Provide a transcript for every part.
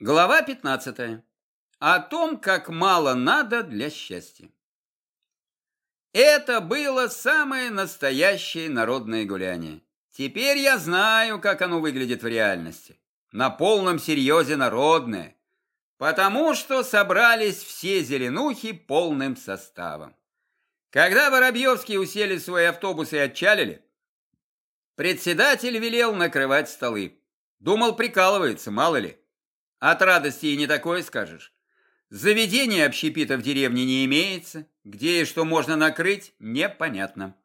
Глава 15. О том, как мало надо для счастья. Это было самое настоящее народное гуляние. Теперь я знаю, как оно выглядит в реальности. На полном серьезе народное. Потому что собрались все зеленухи полным составом. Когда Воробьевские усели в свой автобус и отчалили, председатель велел накрывать столы. Думал, прикалывается, мало ли. От радости и не такое скажешь. Заведения общепита в деревне не имеется, где и что можно накрыть, непонятно.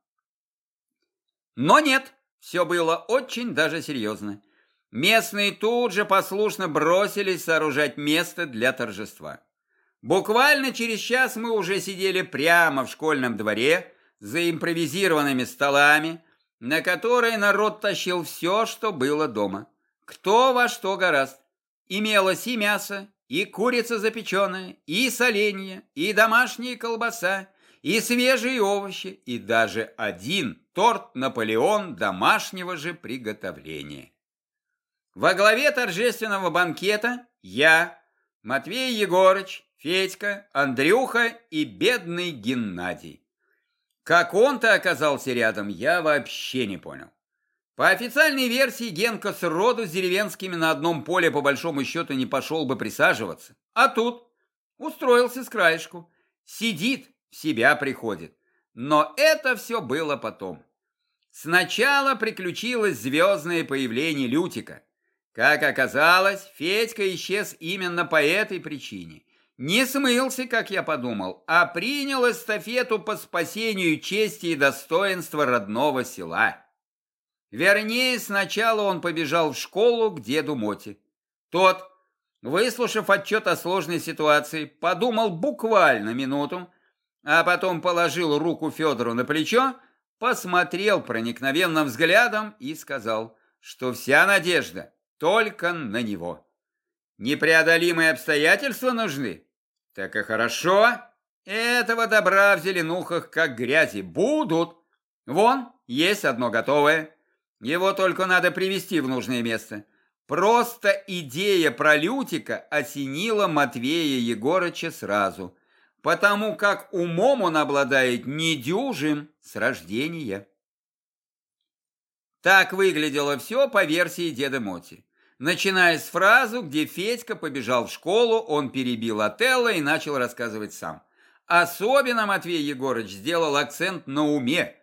Но нет, все было очень даже серьезно. Местные тут же послушно бросились сооружать место для торжества. Буквально через час мы уже сидели прямо в школьном дворе за импровизированными столами, на которые народ тащил все, что было дома. Кто во что гораст. Имелось и мясо, и курица запеченная, и соленья, и домашняя колбаса, и свежие овощи, и даже один торт Наполеон домашнего же приготовления. Во главе торжественного банкета я, Матвей Егорыч, Федька, Андрюха и бедный Геннадий. Как он-то оказался рядом, я вообще не понял. По официальной версии, Генка с роду с деревенскими на одном поле по большому счету не пошел бы присаживаться. А тут устроился с краешку. Сидит, в себя приходит. Но это все было потом. Сначала приключилось звездное появление Лютика. Как оказалось, Федька исчез именно по этой причине. Не смылся, как я подумал, а принял эстафету по спасению чести и достоинства родного села. Вернее, сначала он побежал в школу к деду Моти. Тот, выслушав отчет о сложной ситуации, подумал буквально минуту, а потом положил руку Федору на плечо, посмотрел проникновенным взглядом и сказал, что вся надежда только на него. Непреодолимые обстоятельства нужны? Так и хорошо. Этого добра в зеленухах, как грязи, будут. Вон, есть одно готовое. Его только надо привести в нужное место. Просто идея про Лютика осенила Матвея Егорыча сразу, потому как умом он обладает недюжим с рождения. Так выглядело все по версии деда Моти. Начиная с фразу, где Федька побежал в школу, он перебил Отелло и начал рассказывать сам. Особенно Матвей Егорыч сделал акцент на уме,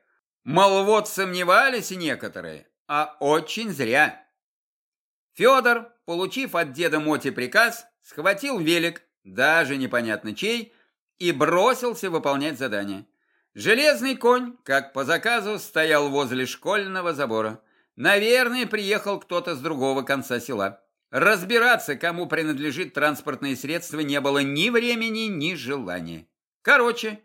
Мол, вот сомневались некоторые, а очень зря. Федор, получив от деда Моти приказ, схватил велик, даже непонятно чей, и бросился выполнять задание. Железный конь, как по заказу, стоял возле школьного забора. Наверное, приехал кто-то с другого конца села. Разбираться, кому принадлежит транспортное средство, не было ни времени, ни желания. Короче,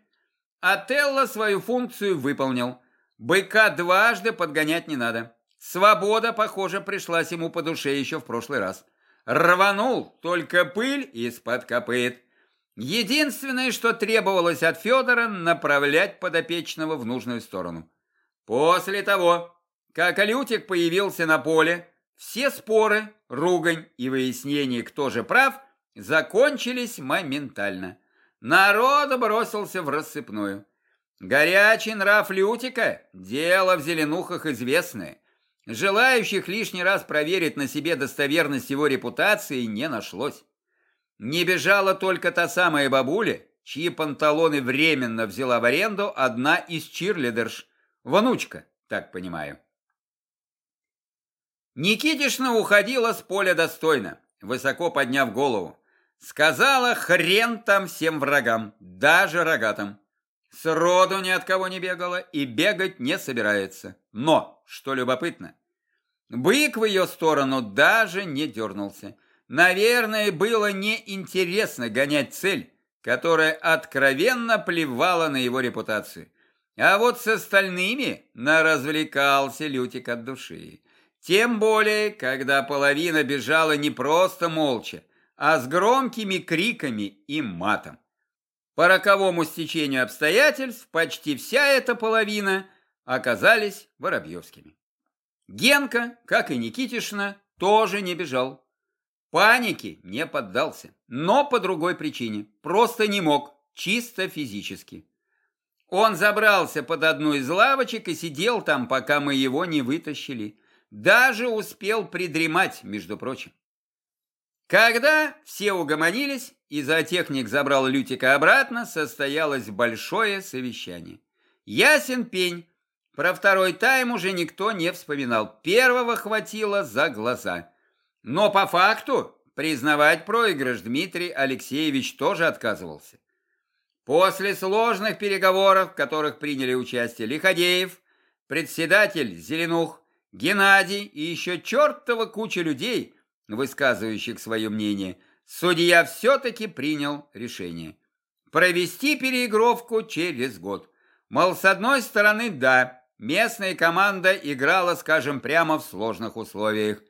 Отелло свою функцию выполнил. Быка дважды подгонять не надо. Свобода, похоже, пришлась ему по душе еще в прошлый раз. Рванул, только пыль из-под копыт. Единственное, что требовалось от Федора, направлять подопечного в нужную сторону. После того, как Алютик появился на поле, все споры, ругань и выяснение, кто же прав, закончились моментально. Народ бросился в рассыпную. Горячий нрав Лютика – дело в зеленухах известное. Желающих лишний раз проверить на себе достоверность его репутации не нашлось. Не бежала только та самая бабуля, чьи панталоны временно взяла в аренду одна из чирлидерш, внучка, так понимаю. Никитишна уходила с поля достойно, высоко подняв голову. Сказала хрен там всем врагам, даже рогатым. Сроду ни от кого не бегала и бегать не собирается. Но, что любопытно, бык в ее сторону даже не дернулся. Наверное, было неинтересно гонять цель, которая откровенно плевала на его репутацию. А вот с остальными наразвлекался Лютик от души. Тем более, когда половина бежала не просто молча, а с громкими криками и матом. По роковому стечению обстоятельств почти вся эта половина оказались Воробьевскими. Генка, как и Никитишна, тоже не бежал. Панике не поддался, но по другой причине. Просто не мог, чисто физически. Он забрался под одну из лавочек и сидел там, пока мы его не вытащили. Даже успел придремать, между прочим. Когда все угомонились, и зоотехник забрал Лютика обратно, состоялось большое совещание. Ясен пень. Про второй тайм уже никто не вспоминал. Первого хватило за глаза. Но по факту признавать проигрыш Дмитрий Алексеевич тоже отказывался. После сложных переговоров, в которых приняли участие Лиходеев, председатель Зеленух, Геннадий и еще чертова куча людей, высказывающих свое мнение, судья все-таки принял решение. Провести переигровку через год. Мол, с одной стороны, да, местная команда играла, скажем, прямо в сложных условиях.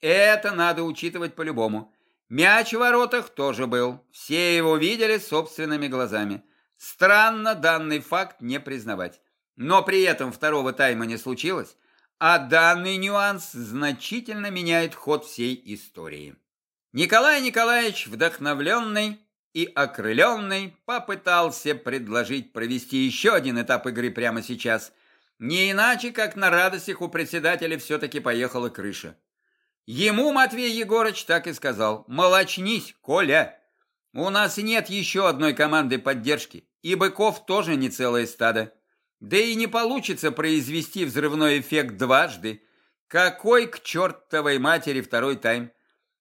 Это надо учитывать по-любому. Мяч в воротах тоже был. Все его видели собственными глазами. Странно данный факт не признавать. Но при этом второго тайма не случилось, а данный нюанс значительно меняет ход всей истории. Николай Николаевич, вдохновленный и окрыленный, попытался предложить провести еще один этап игры прямо сейчас. Не иначе, как на радостях у председателя все-таки поехала крыша. Ему Матвей Егорыч так и сказал. «Молочнись, Коля! У нас нет еще одной команды поддержки, и быков тоже не целое стадо. Да и не получится произвести взрывной эффект дважды. Какой к чертовой матери второй тайм?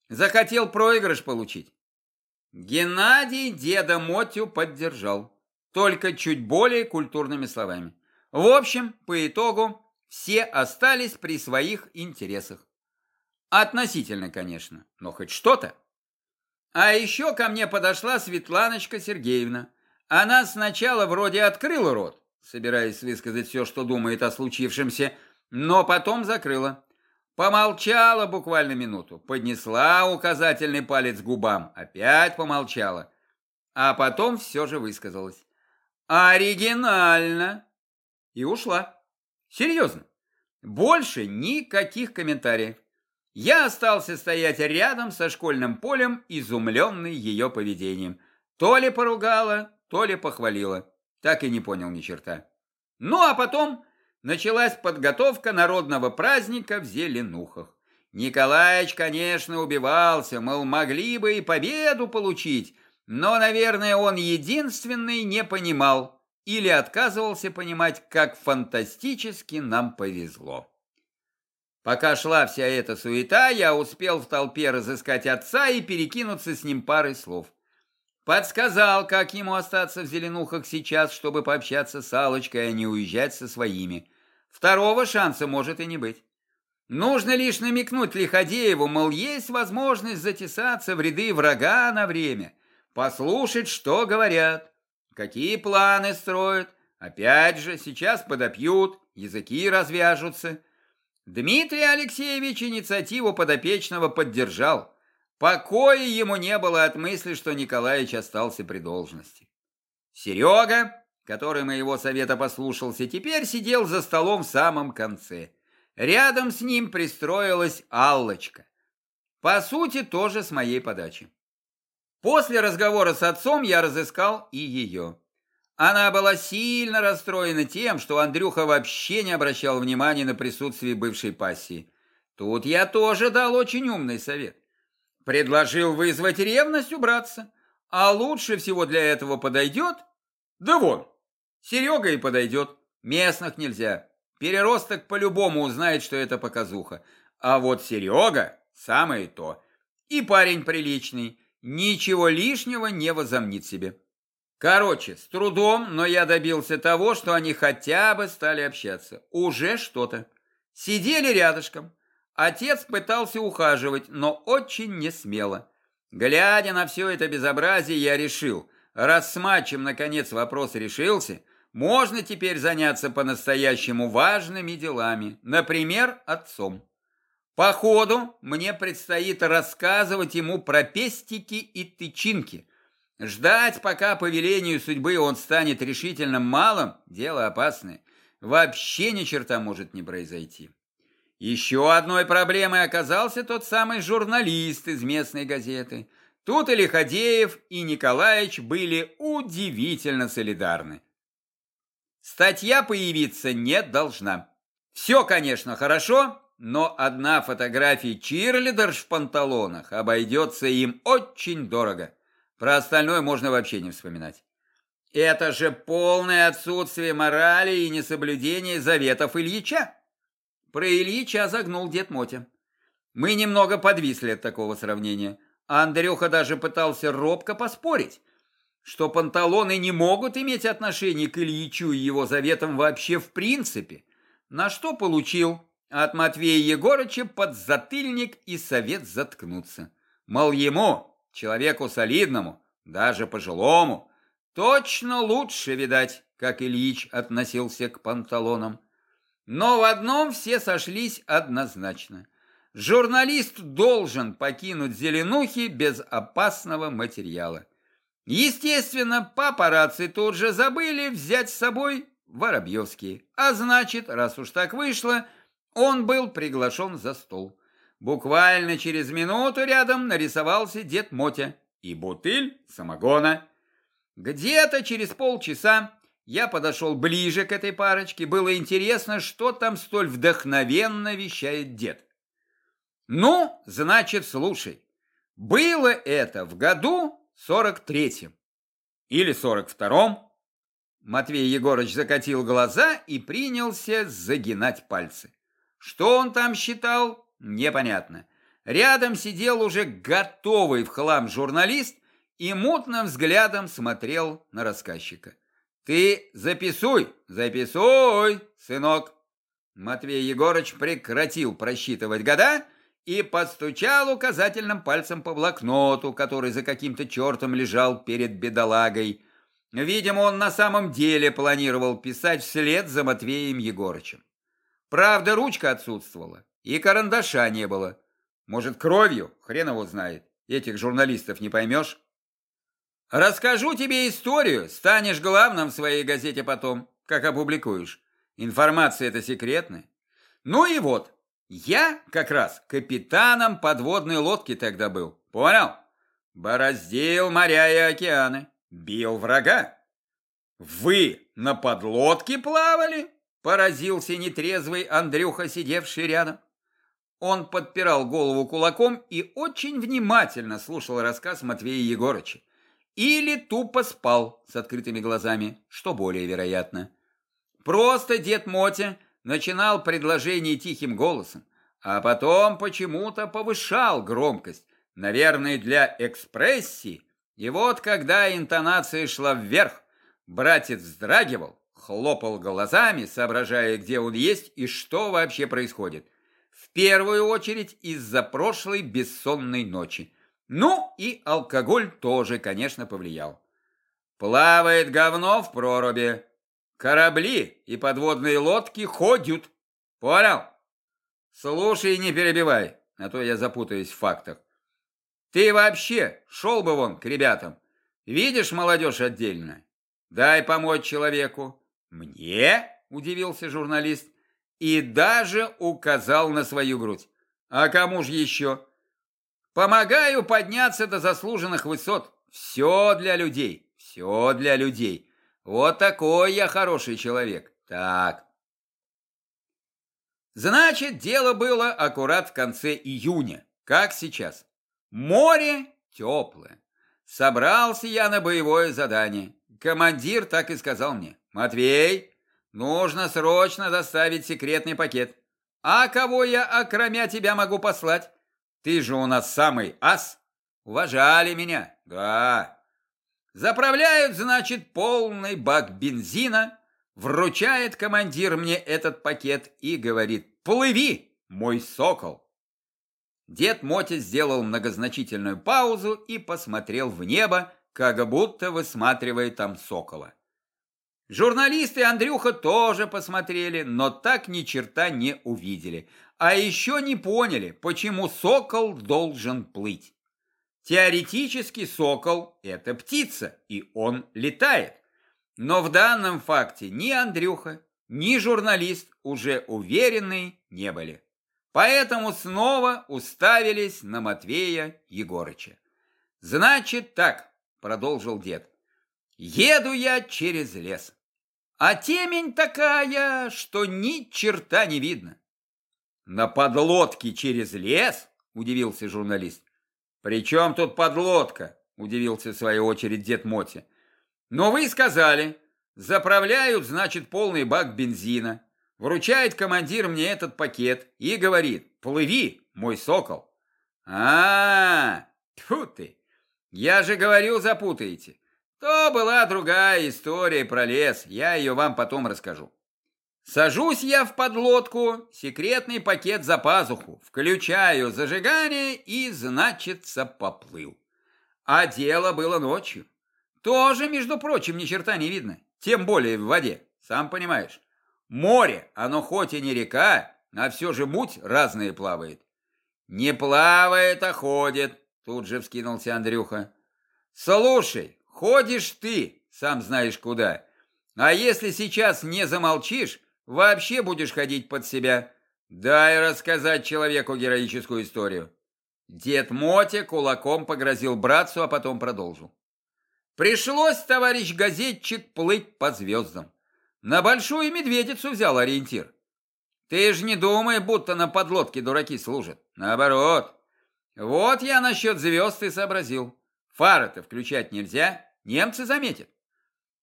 Захотел проигрыш получить. Геннадий деда Мотю поддержал, только чуть более культурными словами. В общем, по итогу, все остались при своих интересах. Относительно, конечно, но хоть что-то. А еще ко мне подошла Светланочка Сергеевна. Она сначала вроде открыла рот, собираясь высказать все, что думает о случившемся, но потом закрыла. Помолчала буквально минуту, поднесла указательный палец к губам, опять помолчала, а потом все же высказалась. Оригинально! И ушла. Серьезно. Больше никаких комментариев. Я остался стоять рядом со школьным полем, изумленный ее поведением. То ли поругала, то ли похвалила. Так и не понял ни черта. Ну а потом началась подготовка народного праздника в Зеленухах. Николаевич, конечно, убивался, мол, могли бы и победу получить, но, наверное, он единственный не понимал или отказывался понимать, как фантастически нам повезло. Пока шла вся эта суета, я успел в толпе разыскать отца и перекинуться с ним парой слов. Подсказал, как ему остаться в Зеленухах сейчас, чтобы пообщаться с Аллочкой, а не уезжать со своими. Второго шанса может и не быть. Нужно лишь намекнуть Лиходееву, мол, есть возможность затесаться в ряды врага на время, послушать, что говорят, какие планы строят. Опять же, сейчас подопьют, языки развяжутся. Дмитрий Алексеевич инициативу подопечного поддержал. Покоя ему не было от мысли, что Николаевич остался при должности. Серега, который моего совета послушался, теперь сидел за столом в самом конце. Рядом с ним пристроилась Аллочка. По сути, тоже с моей подачи. После разговора с отцом я разыскал и ее. Она была сильно расстроена тем, что Андрюха вообще не обращал внимания на присутствие бывшей пассии. Тут я тоже дал очень умный совет. Предложил вызвать ревность убраться. А лучше всего для этого подойдет? Да вон, Серега и подойдет. Местных нельзя. Переросток по-любому узнает, что это показуха. А вот Серега самое то. И парень приличный. Ничего лишнего не возомнит себе. Короче, с трудом, но я добился того, что они хотя бы стали общаться. Уже что-то. Сидели рядышком. Отец пытался ухаживать, но очень не смело. Глядя на все это безобразие, я решил, раз с матчем наконец вопрос решился, можно теперь заняться по-настоящему важными делами, например, отцом. По ходу мне предстоит рассказывать ему про пестики и тычинки. Ждать, пока по велению судьбы он станет решительно малым, дело опасное. Вообще ни черта может не произойти. Еще одной проблемой оказался тот самый журналист из местной газеты. Тут и Лиходеев, и Николаевич были удивительно солидарны. Статья появиться не должна. Все, конечно, хорошо, но одна фотография чирлидерш в панталонах обойдется им очень дорого. Про остальное можно вообще не вспоминать. Это же полное отсутствие морали и несоблюдение заветов Ильича. Про Ильича загнул дед Мотя. Мы немного подвисли от такого сравнения. Андрюха даже пытался робко поспорить, что панталоны не могут иметь отношения к Ильичу и его заветам вообще в принципе, на что получил от Матвея Егорыча подзатыльник и совет заткнуться. Мол, ему, человеку солидному, даже пожилому, точно лучше, видать, как Ильич относился к панталонам. Но в одном все сошлись однозначно. Журналист должен покинуть Зеленухи без опасного материала. Естественно, папарацци тут же забыли взять с собой Воробьевские. А значит, раз уж так вышло, он был приглашен за стол. Буквально через минуту рядом нарисовался дед Мотя и бутыль самогона. Где-то через полчаса я подошел ближе к этой парочке. Было интересно, что там столь вдохновенно вещает дед. Ну, значит, слушай. Было это в году сорок третьем или сорок втором. Матвей Егорович закатил глаза и принялся загинать пальцы. Что он там считал, непонятно. Рядом сидел уже готовый в хлам журналист и мутным взглядом смотрел на рассказчика. Ты записуй, записуй, сынок. Матвей Егорыч прекратил просчитывать года и подстучал указательным пальцем по блокноту, который за каким-то чертом лежал перед бедолагой. Видимо, он на самом деле планировал писать вслед за Матвеем Егорычем. Правда, ручка отсутствовала, и карандаша не было. Может, кровью? Хрен его знает. Этих журналистов не поймешь. Расскажу тебе историю, станешь главным в своей газете потом, как опубликуешь. Информация это секретная. Ну и вот, я как раз капитаном подводной лодки тогда был, понял? Бороздил моря и океаны, бил врага. Вы на подлодке плавали? Поразился нетрезвый Андрюха, сидевший рядом. Он подпирал голову кулаком и очень внимательно слушал рассказ Матвея Егорыча. Или тупо спал с открытыми глазами, что более вероятно. Просто дед Мотя начинал предложение тихим голосом, а потом почему-то повышал громкость, наверное, для экспрессии. И вот когда интонация шла вверх, братец вздрагивал, хлопал глазами, соображая, где он есть и что вообще происходит. В первую очередь из-за прошлой бессонной ночи. Ну и алкоголь тоже, конечно, повлиял. Плавает говно в проруби. Корабли и подводные лодки ходят. Понял? Слушай не перебивай, а то я запутаюсь в фактах. Ты вообще шел бы вон к ребятам. Видишь молодежь отдельно? Дай помочь человеку. Мне? Удивился журналист. И даже указал на свою грудь. А кому же еще? Помогаю подняться до заслуженных высот. Все для людей, все для людей. Вот такой я хороший человек. Так. Значит, дело было аккурат в конце июня, как сейчас. Море теплое. Собрался я на боевое задание. Командир так и сказал мне. Матвей, нужно срочно доставить секретный пакет. А кого я, окромя тебя, могу послать? Ты же у нас самый ас. Уважали меня, да. Заправляют, значит, полный бак бензина, вручает командир мне этот пакет и говорит «Плыви, мой сокол!» Дед Мотя сделал многозначительную паузу и посмотрел в небо, как будто высматривая там сокола. Журналисты Андрюха тоже посмотрели, но так ни черта не увидели. А еще не поняли, почему сокол должен плыть. Теоретически сокол – это птица, и он летает. Но в данном факте ни Андрюха, ни журналист уже уверены не были. Поэтому снова уставились на Матвея Егорыча. «Значит так», — продолжил дед, — «еду я через лес, а темень такая, что ни черта не видно». «На подлодке через лес?» — удивился журналист. «При чем тут подлодка?» — удивился в свою очередь дед Моти. «Но вы сказали, заправляют, значит, полный бак бензина, вручает командир мне этот пакет и говорит, плыви, мой сокол». «А, -а, ты! Я же говорил, запутаете. То была другая история про лес, я ее вам потом расскажу». Сажусь я в подлодку, секретный пакет за пазуху, включаю зажигание и, значится, поплыл. А дело было ночью. Тоже, между прочим, ни черта не видно, тем более в воде, сам понимаешь. Море, оно хоть и не река, а все же муть разные плавает. Не плавает, а ходит, тут же вскинулся Андрюха. Слушай, ходишь ты, сам знаешь куда. А если сейчас не замолчишь, Вообще будешь ходить под себя. Дай рассказать человеку героическую историю. Дед Мотя кулаком погрозил братцу, а потом продолжил. Пришлось, товарищ газетчик, плыть по звездам. На большую медведицу взял ориентир. Ты ж не думай, будто на подлодке дураки служат. Наоборот. Вот я насчет звезд и сообразил. Фары-то включать нельзя, немцы заметят.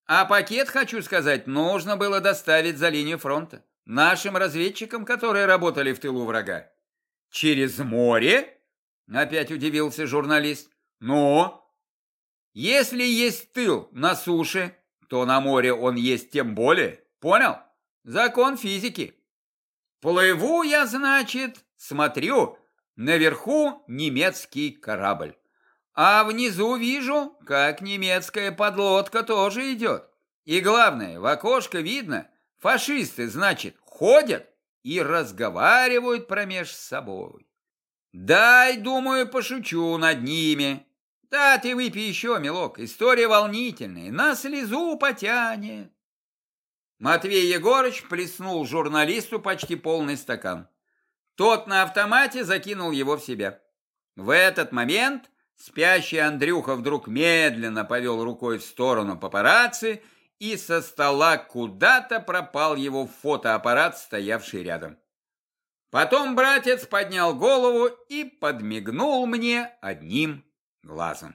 А пакет, хочу сказать, нужно было доставить за линию фронта. Нашим разведчикам, которые работали в тылу врага. Через море? Опять удивился журналист. Ну? Если есть тыл на суше, то на море он есть тем более. Понял? Закон физики. Плыву я, значит, смотрю, наверху немецкий корабль. А внизу вижу, как немецкая подлодка тоже идет. И главное, в окошко видно, фашисты, значит, ходят и разговаривают промеж собой. Дай, думаю, пошучу над ними. Да, ты выпей еще, милок, история волнительная, на слезу потянет. Матвей Егорыч плеснул журналисту почти полный стакан. Тот на автомате закинул его в себя. В этот момент Спящий Андрюха вдруг медленно повел рукой в сторону папарацци, и со стола куда-то пропал его фотоаппарат, стоявший рядом. Потом братец поднял голову и подмигнул мне одним глазом.